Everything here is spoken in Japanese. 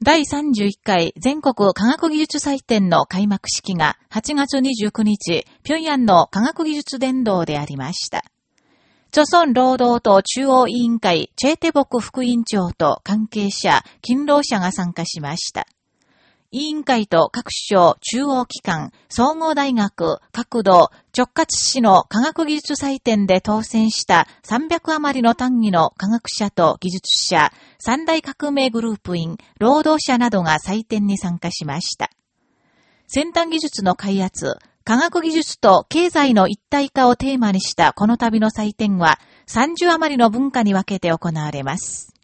第31回全国科学技術祭典の開幕式が8月29日、平壌の科学技術伝道でありました。著村労働党中央委員会チェーテボク副委員長と関係者、勤労者が参加しました。委員会と各省、中央機関、総合大学、各道、直轄市の科学技術祭典で当選した300余りの単位の科学者と技術者、三大革命グループ員、労働者などが祭典に参加しました。先端技術の開発、科学技術と経済の一体化をテーマにしたこの旅の祭典は30余りの文化に分けて行われます。